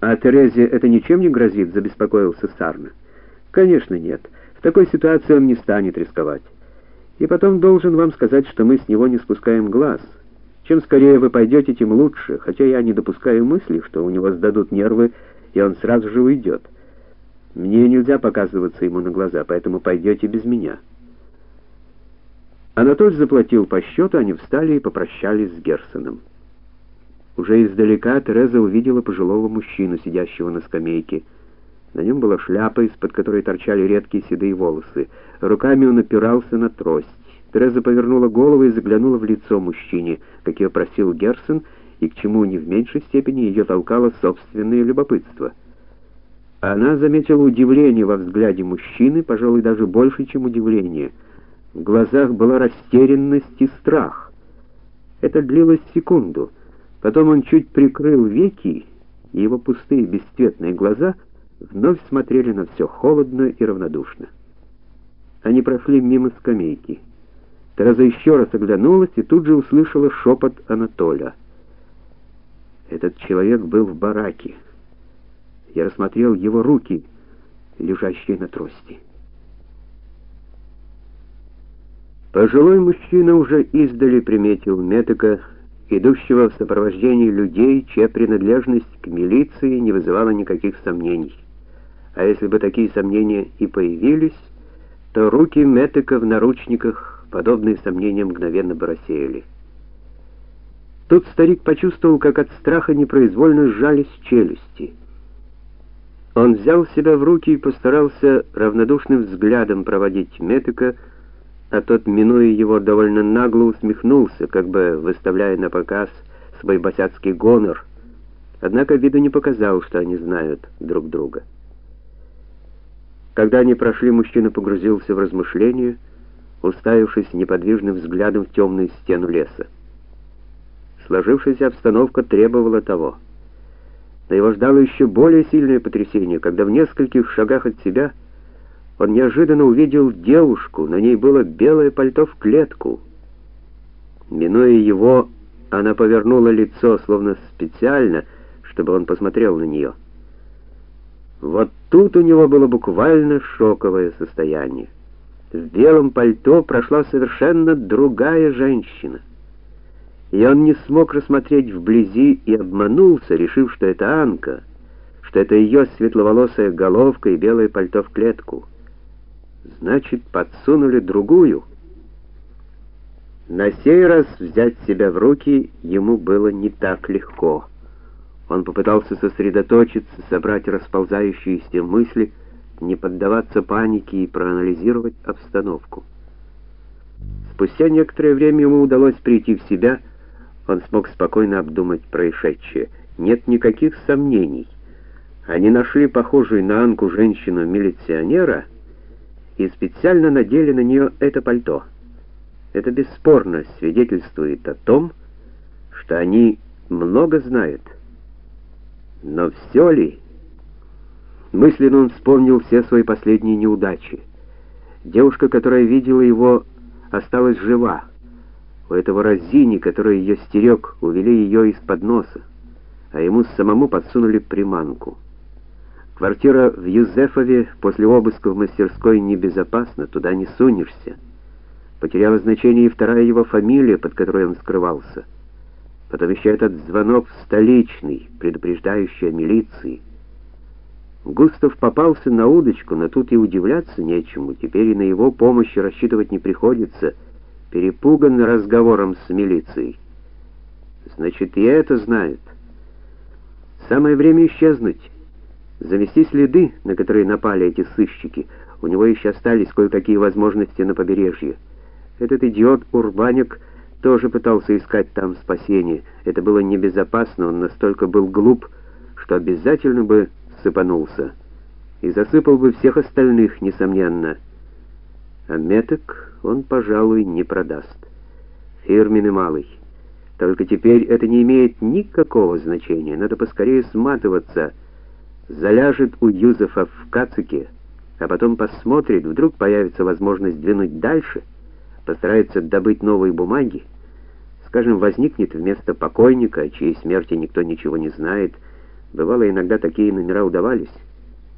А Терезе это ничем не грозит, забеспокоился Сарна. Конечно, нет. В такой ситуации он не станет рисковать. И потом должен вам сказать, что мы с него не спускаем глаз. Чем скорее вы пойдете, тем лучше, хотя я не допускаю мысли, что у него сдадут нервы, и он сразу же уйдет. Мне нельзя показываться ему на глаза, поэтому пойдете без меня. Анатоль заплатил по счету, они встали и попрощались с Герсоном. Уже издалека Тереза увидела пожилого мужчину, сидящего на скамейке. На нем была шляпа, из-под которой торчали редкие седые волосы. Руками он опирался на трость. Тереза повернула голову и заглянула в лицо мужчине, как ее просил Герсон, и к чему не в меньшей степени ее толкало собственное любопытство. Она заметила удивление во взгляде мужчины, пожалуй, даже больше, чем удивление. В глазах была растерянность и страх. Это длилось секунду. Потом он чуть прикрыл веки, и его пустые бесцветные глаза вновь смотрели на все холодно и равнодушно. Они прошли мимо скамейки. Тереза еще раз оглянулась и тут же услышала шепот Анатоля. Этот человек был в бараке. Я рассмотрел его руки, лежащие на трости. Пожилой мужчина уже издали приметил Метека, идущего в сопровождении людей, чья принадлежность к милиции не вызывала никаких сомнений. А если бы такие сомнения и появились, то руки Метека в наручниках подобные сомнения мгновенно бы рассеяли. Тут старик почувствовал, как от страха непроизвольно сжались челюсти. Он взял себя в руки и постарался равнодушным взглядом проводить Метика, а тот, минуя его, довольно нагло усмехнулся, как бы выставляя на показ свой босяцкий гонор, однако виду не показал, что они знают друг друга. Когда они прошли, мужчина погрузился в размышления, уставившись неподвижным взглядом в темную стену леса. Сложившаяся обстановка требовала того. Но его ждало еще более сильное потрясение, когда в нескольких шагах от себя он неожиданно увидел девушку, на ней было белое пальто в клетку. Минуя его, она повернула лицо, словно специально, чтобы он посмотрел на нее. Вот тут у него было буквально шоковое состояние в белом пальто прошла совершенно другая женщина. И он не смог рассмотреть вблизи и обманулся, решив, что это Анка, что это ее светловолосая головка и белое пальто в клетку. Значит, подсунули другую. На сей раз взять себя в руки ему было не так легко. Он попытался сосредоточиться, собрать расползающиеся мысли, не поддаваться панике и проанализировать обстановку. Спустя некоторое время ему удалось прийти в себя, он смог спокойно обдумать происшедшее. Нет никаких сомнений. Они нашли похожую на Анку женщину-милиционера и специально надели на нее это пальто. Это бесспорно свидетельствует о том, что они много знают. Но все ли... Мысленно он вспомнил все свои последние неудачи. Девушка, которая видела его, осталась жива. У этого разини, который ее стерег, увели ее из-под носа, а ему самому подсунули приманку. Квартира в Юзефове после обыска в мастерской небезопасна, туда не сунешься. Потеряла значение и вторая его фамилия, под которой он скрывался. Потом еще этот звонок столичный, предупреждающий о милиции. Густав попался на удочку, но тут и удивляться нечему. Теперь и на его помощь рассчитывать не приходится. Перепуган разговором с милицией. Значит, и это знает. Самое время исчезнуть. Замести следы, на которые напали эти сыщики. У него еще остались кое-какие возможности на побережье. Этот идиот Урбаник тоже пытался искать там спасение. Это было небезопасно, он настолько был глуп, что обязательно бы сыпанулся и засыпал бы всех остальных, несомненно. А меток он, пожалуй, не продаст. Фирменный малый. Только теперь это не имеет никакого значения. Надо поскорее сматываться. Заляжет у Юзефа в кацике, а потом посмотрит, вдруг появится возможность двинуть дальше, постарается добыть новые бумаги. Скажем, возникнет вместо покойника, чьей смерти никто ничего не знает, Бывало, иногда такие номера удавались.